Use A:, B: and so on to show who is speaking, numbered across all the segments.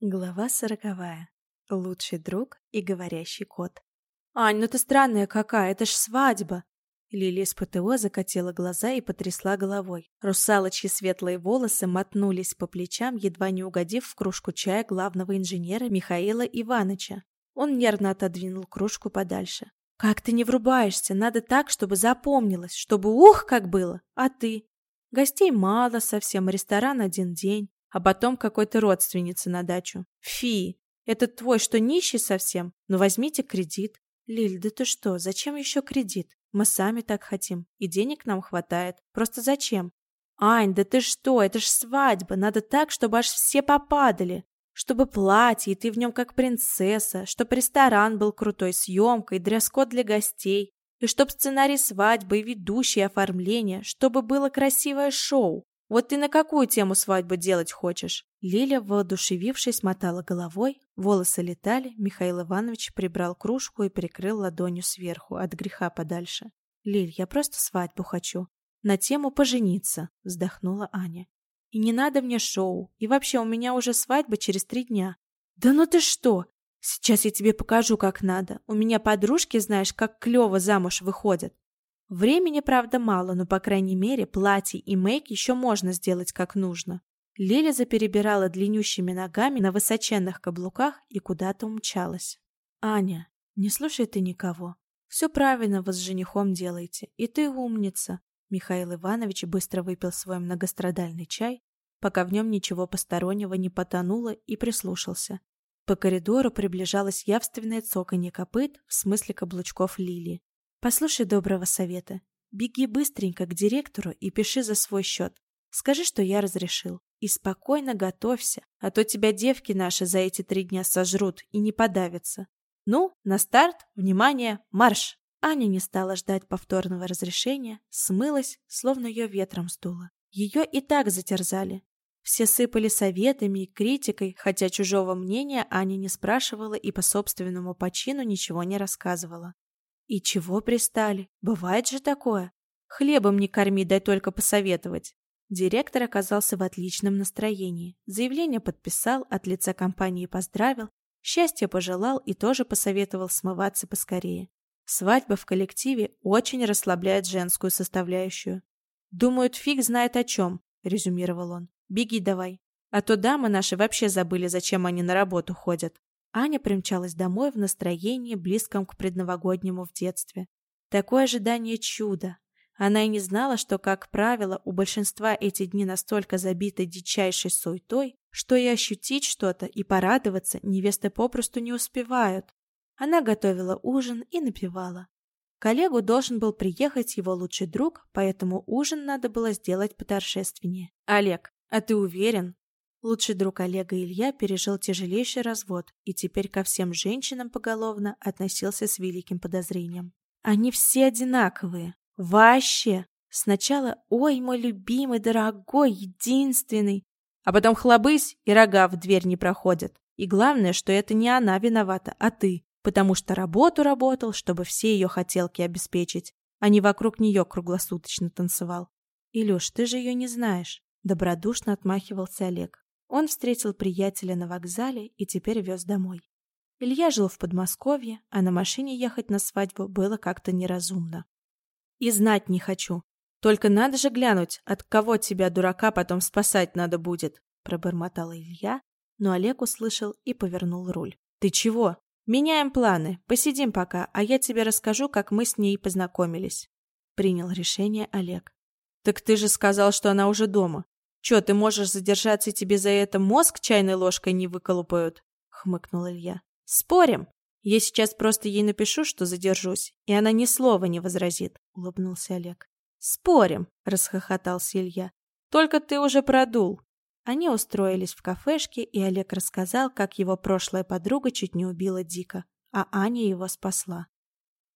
A: Глава сороковая. Лучший друг и говорящий кот. «Ань, ну ты странная какая, это ж свадьба!» Лили с ПТО закатила глаза и потрясла головой. Русалочьи светлые волосы мотнулись по плечам, едва не угодив в кружку чая главного инженера Михаила Иваныча. Он нервно отодвинул кружку подальше. «Как ты не врубаешься? Надо так, чтобы запомнилось, чтобы ух, как было! А ты? Гостей мало совсем, ресторан один день а потом какой-то родственнице на дачу. Фи, этот твой что, нищий совсем? Ну возьмите кредит. Лиль, да ты что, зачем еще кредит? Мы сами так хотим, и денег нам хватает. Просто зачем? Ань, да ты что, это ж свадьба, надо так, чтобы аж все попадали. Чтобы платье, и ты в нем как принцесса, чтобы ресторан был крутой, съемкой, дресс-код для гостей, и чтоб сценарий свадьбы и ведущие оформление, чтобы было красивое шоу. Вот ты на какую тему свадьбу делать хочешь?» Лиля, воодушевившись, мотала головой, волосы летали, Михаил Иванович прибрал кружку и прикрыл ладонью сверху, от греха подальше. «Лиль, я просто свадьбу хочу. На тему пожениться», — вздохнула Аня. «И не надо мне шоу. И вообще, у меня уже свадьба через три дня». «Да ну ты что! Сейчас я тебе покажу, как надо. У меня подружки, знаешь, как клево замуж выходят. Времени, правда, мало, но, по крайней мере, платье и мейк еще можно сделать как нужно. Лиля заперебирала длиннющими ногами на высоченных каблуках и куда-то умчалась. «Аня, не слушай ты никого. Все правильно вы с женихом делаете, и ты умница». Михаил Иванович быстро выпил свой многострадальный чай, пока в нем ничего постороннего не потонуло, и прислушался. По коридору приближалось явственное цоканье копыт в смысле каблучков Лили. Послушай доброго совета. Беги быстренько к директору и пиши за свой счет. Скажи, что я разрешил. И спокойно готовься, а то тебя девки наши за эти три дня сожрут и не подавятся. Ну, на старт, внимание, марш! Аня не стала ждать повторного разрешения, смылась, словно ее ветром сдуло. Ее и так затерзали. Все сыпали советами и критикой, хотя чужого мнения Аня не спрашивала и по собственному почину ничего не рассказывала. И чего пристали? Бывает же такое. Хлебом не корми, дай только посоветовать. Директор оказался в отличном настроении. Заявление подписал, от лица компании поздравил, счастья пожелал и тоже посоветовал смываться поскорее. Свадьба в коллективе очень расслабляет женскую составляющую. «Думают, фиг знает о чем», — резюмировал он. «Беги давай. А то дамы наши вообще забыли, зачем они на работу ходят». Аня примчалась домой в настроении, близком к предновогоднему в детстве. Такое ожидание чуда. Она и не знала, что, как правило, у большинства эти дни настолько забиты дичайшей суетой, что и ощутить что-то, и порадоваться невесты попросту не успевают. Она готовила ужин и напевала. Коллегу должен был приехать его лучший друг, поэтому ужин надо было сделать поторжественнее. «Олег, а ты уверен?» Лучший друг Олега Илья пережил тяжелейший развод и теперь ко всем женщинам поголовно относился с великим подозрением. Они все одинаковые. Вообще. Сначала «Ой, мой любимый, дорогой, единственный», а потом хлобысь, и рога в дверь не проходят. И главное, что это не она виновата, а ты, потому что работу работал, чтобы все ее хотелки обеспечить, а не вокруг нее круглосуточно танцевал. «Илюш, ты же ее не знаешь», — добродушно отмахивался Олег. Он встретил приятеля на вокзале и теперь вез домой. Илья жил в Подмосковье, а на машине ехать на свадьбу было как-то неразумно. «И знать не хочу. Только надо же глянуть, от кого тебя, дурака, потом спасать надо будет», пробормотал Илья, но Олег услышал и повернул руль. «Ты чего? Меняем планы. Посидим пока, а я тебе расскажу, как мы с ней познакомились». Принял решение Олег. «Так ты же сказал, что она уже дома. «Чё, ты можешь задержаться, и тебе за это мозг чайной ложкой не выколупают?» — хмыкнул Илья. «Спорим? Я сейчас просто ей напишу, что задержусь, и она ни слова не возразит», — улыбнулся Олег. «Спорим», — расхохотался Илья. «Только ты уже продул». Они устроились в кафешке, и Олег рассказал, как его прошлая подруга чуть не убила Дика, а Аня его спасла.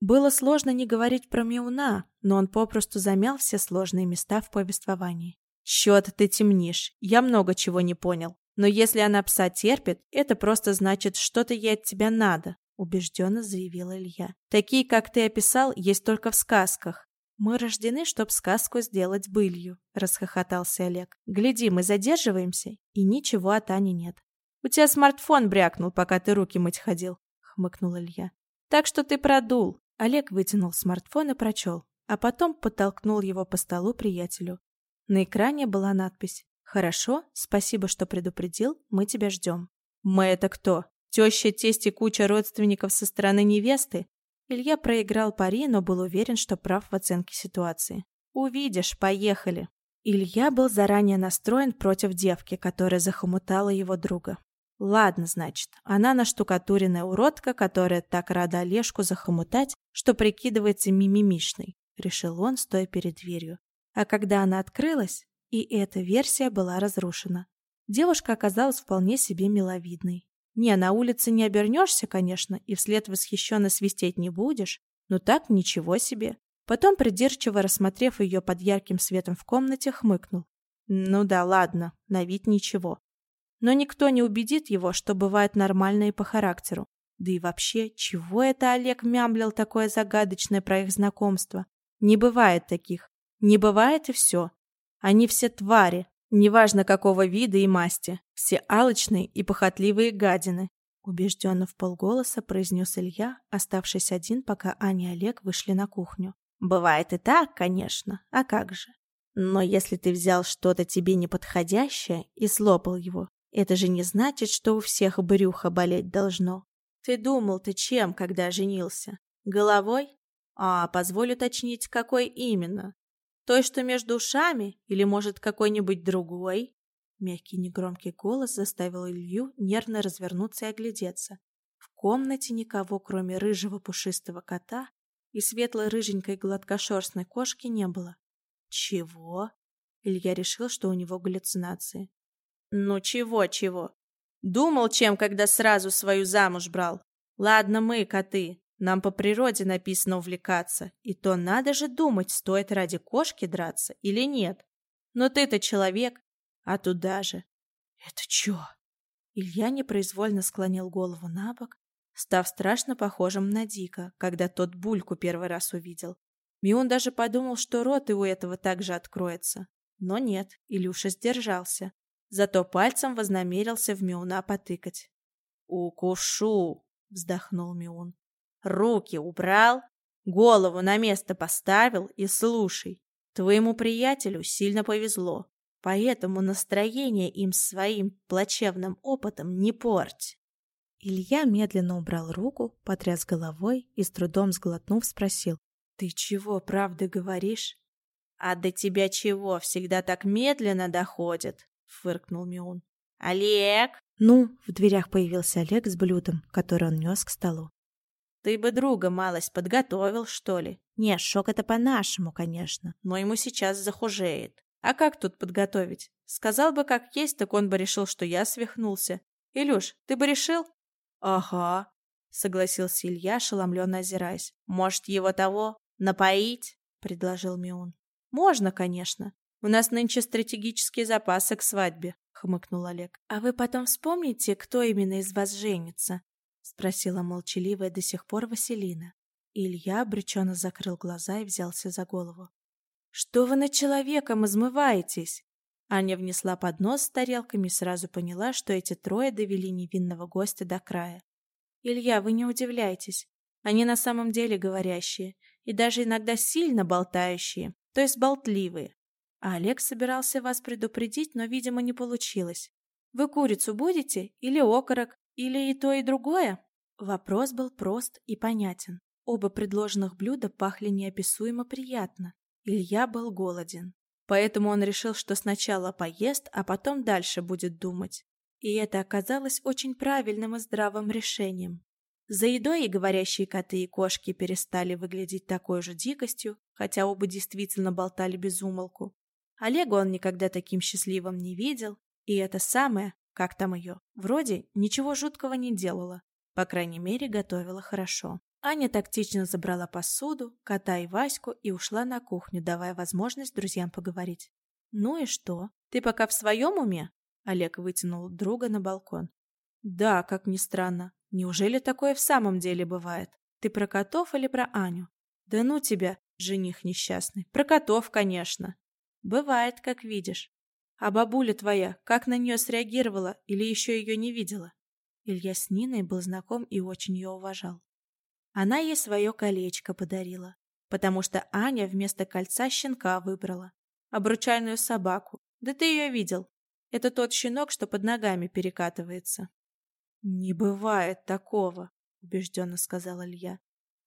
A: Было сложно не говорить про Миуна, но он попросту замял все сложные места в повествовании. Счет ты темнишь. Я много чего не понял. Но если она пса терпит, это просто значит, что-то ей от тебя надо, убежденно заявила Илья. Такие, как ты описал, есть только в сказках. Мы рождены, чтоб сказку сделать былью, расхохотался Олег. Гляди, мы задерживаемся, и ничего от Ани нет. У тебя смартфон брякнул, пока ты руки мыть ходил, хмыкнул Илья. Так что ты продул. Олег вытянул смартфон и прочел, а потом подтолкнул его по столу приятелю. На экране была надпись «Хорошо, спасибо, что предупредил, мы тебя ждем». «Мы это кто? Теща, тесть и куча родственников со стороны невесты?» Илья проиграл пари, но был уверен, что прав в оценке ситуации. «Увидишь, поехали». Илья был заранее настроен против девки, которая захомутала его друга. Ладно, значит, она наштукатуренная уродка, которая так рада Олежку захомутать, что прикидывается мимимишной, решил он, стоя перед дверью. А когда она открылась, и эта версия была разрушена. Девушка оказалась вполне себе миловидной. Не, на улице не обернешься, конечно, и вслед восхищенно свистеть не будешь, но так ничего себе. Потом, придирчиво рассмотрев ее под ярким светом в комнате, хмыкнул. Ну да, ладно, на вид ничего. Но никто не убедит его, что бывает нормально и по характеру. Да и вообще, чего это Олег мямлил такое загадочное про их знакомство? Не бывает таких. Не бывает и все. Они все твари, неважно какого вида и масти. Все алчные и похотливые гадины. Убежденно в полголоса произнес Илья, оставшись один, пока Аня и Олег вышли на кухню. Бывает и так, конечно. А как же? Но если ты взял что-то тебе неподходящее и слопал его, это же не значит, что у всех брюхо болеть должно. Ты думал ты чем, когда женился? Головой? А, позволь уточнить, какой именно? Той, что между ушами, или, может, какой-нибудь другой?» Мягкий негромкий голос заставил Илью нервно развернуться и оглядеться. В комнате никого, кроме рыжего пушистого кота и светлой рыженькой гладкошерстной кошки, не было. «Чего?» Илья решил, что у него галлюцинации. «Ну чего-чего? Думал, чем, когда сразу свою замуж брал? Ладно мы, коты, нам по природе написано увлекаться, и то надо же думать, стоит ради кошки драться или нет. Но ты-то человек, а туда же. Это чё? Илья непроизвольно склонил голову на бок, став страшно похожим на Дика, когда тот бульку первый раз увидел. Мион даже подумал, что рот и у этого также откроется. Но нет, Илюша сдержался. Зато пальцем вознамерился в Миуна потыкать. «Укушу!» — вздохнул Миун. Руки убрал, голову на место поставил и слушай. Твоему приятелю сильно повезло, поэтому настроение им своим плачевным опытом не порть. Илья медленно убрал руку, потряс головой и с трудом сглотнув спросил. «Ты чего, правда говоришь?» «А до тебя чего, всегда так медленно доходит?» — фыркнул Миун. «Олег!» Ну, в дверях появился Олег с блюдом, который он нес к столу. Ты бы друга малость подготовил, что ли? Не, шок это по-нашему, конечно, но ему сейчас захужеет. А как тут подготовить? Сказал бы, как есть, так он бы решил, что я свихнулся. Илюш, ты бы решил? Ага, согласился Илья, ошеломленно озираясь. Может, его того напоить? предложил Миун. Можно, конечно. У нас нынче стратегические запасы к свадьбе, хмыкнул Олег. А вы потом вспомните, кто именно из вас женится. — спросила молчаливая до сих пор Василина. Илья обреченно закрыл глаза и взялся за голову. «Что вы над человеком измываетесь?» Аня внесла поднос с тарелками и сразу поняла, что эти трое довели невинного гостя до края. «Илья, вы не удивляйтесь. Они на самом деле говорящие, и даже иногда сильно болтающие, то есть болтливые. А Олег собирался вас предупредить, но, видимо, не получилось. Вы курицу будете или окорок, или и то, и другое? Вопрос был прост и понятен. Оба предложенных блюда пахли неописуемо приятно. Илья был голоден. Поэтому он решил, что сначала поест, а потом дальше будет думать. И это оказалось очень правильным и здравым решением. За едой и говорящие коты и кошки перестали выглядеть такой же дикостью, хотя оба действительно болтали без умолку. Олега он никогда таким счастливым не видел, и это самое как там ее? Вроде ничего жуткого не делала. По крайней мере, готовила хорошо. Аня тактично забрала посуду, кота и Ваську и ушла на кухню, давая возможность друзьям поговорить. «Ну и что? Ты пока в своем уме?» Олег вытянул друга на балкон. «Да, как ни странно. Неужели такое в самом деле бывает? Ты про котов или про Аню?» «Да ну тебя, жених несчастный. Про котов, конечно». «Бывает, как видишь. А бабуля твоя, как на нее среагировала или еще ее не видела? Илья с Ниной был знаком и очень ее уважал. Она ей свое колечко подарила, потому что Аня вместо кольца щенка выбрала. Обручальную собаку. Да ты ее видел. Это тот щенок, что под ногами перекатывается. «Не бывает такого», — убежденно сказал Илья.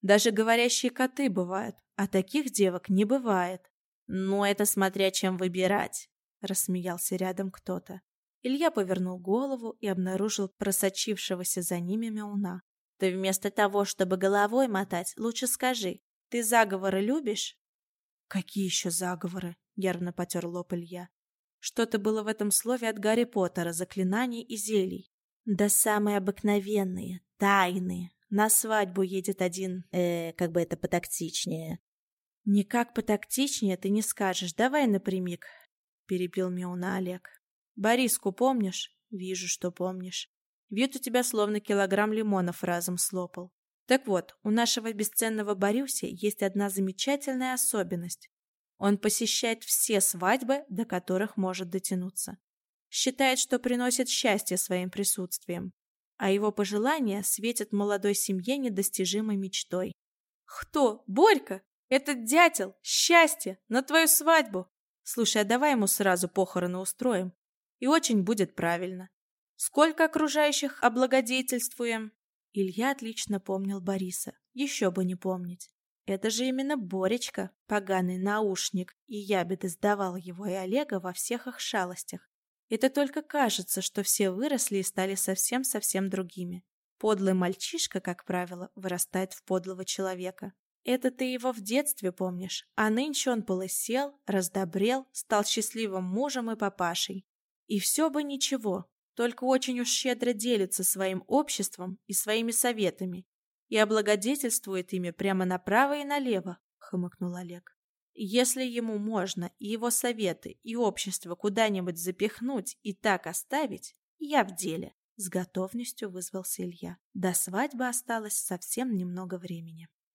A: «Даже говорящие коты бывают, а таких девок не бывает». «Ну, это смотря чем выбирать», — рассмеялся рядом кто-то. Илья повернул голову и обнаружил просочившегося за ними мяуна. «Ты вместо того, чтобы головой мотать, лучше скажи, ты заговоры любишь?» «Какие еще заговоры?» — ярно потер лоб Илья. Что-то было в этом слове от Гарри Поттера, заклинаний и зелий. Да самые обыкновенные, тайные. На свадьбу едет один, э, как бы это потактичнее. Никак потактичнее ты не скажешь, давай напрямик, перебил Меуна Олег. Бориску помнишь? Вижу, что помнишь. Вид у тебя словно килограмм лимонов разом слопал. Так вот, у нашего бесценного Борюси есть одна замечательная особенность. Он посещает все свадьбы, до которых может дотянуться. Считает, что приносит счастье своим присутствием, а его пожелания светят молодой семье недостижимой мечтой. «Кто? Борька? Этот дятел? Счастье! На твою свадьбу! Слушай, а давай ему сразу похороны устроим. И очень будет правильно. Сколько окружающих облагодетельствуем?» Илья отлично помнил Бориса. Еще бы не помнить. Это же именно Боречка, поганый наушник, и ябеды сдавал его и Олега во всех их шалостях. Это только кажется, что все выросли и стали совсем-совсем другими. Подлый мальчишка, как правило, вырастает в подлого человека. Это ты его в детстве помнишь, а нынче он полысел, раздобрел, стал счастливым мужем и папашей. И все бы ничего, только очень уж щедро делится своим обществом и своими советами, и облагодетельствует ими прямо направо и налево, хмыкнул Олег. Если ему можно и его советы, и общество куда-нибудь запихнуть и так оставить, я в деле. С готовностью вызвался Илья. До свадьбы осталось совсем немного времени.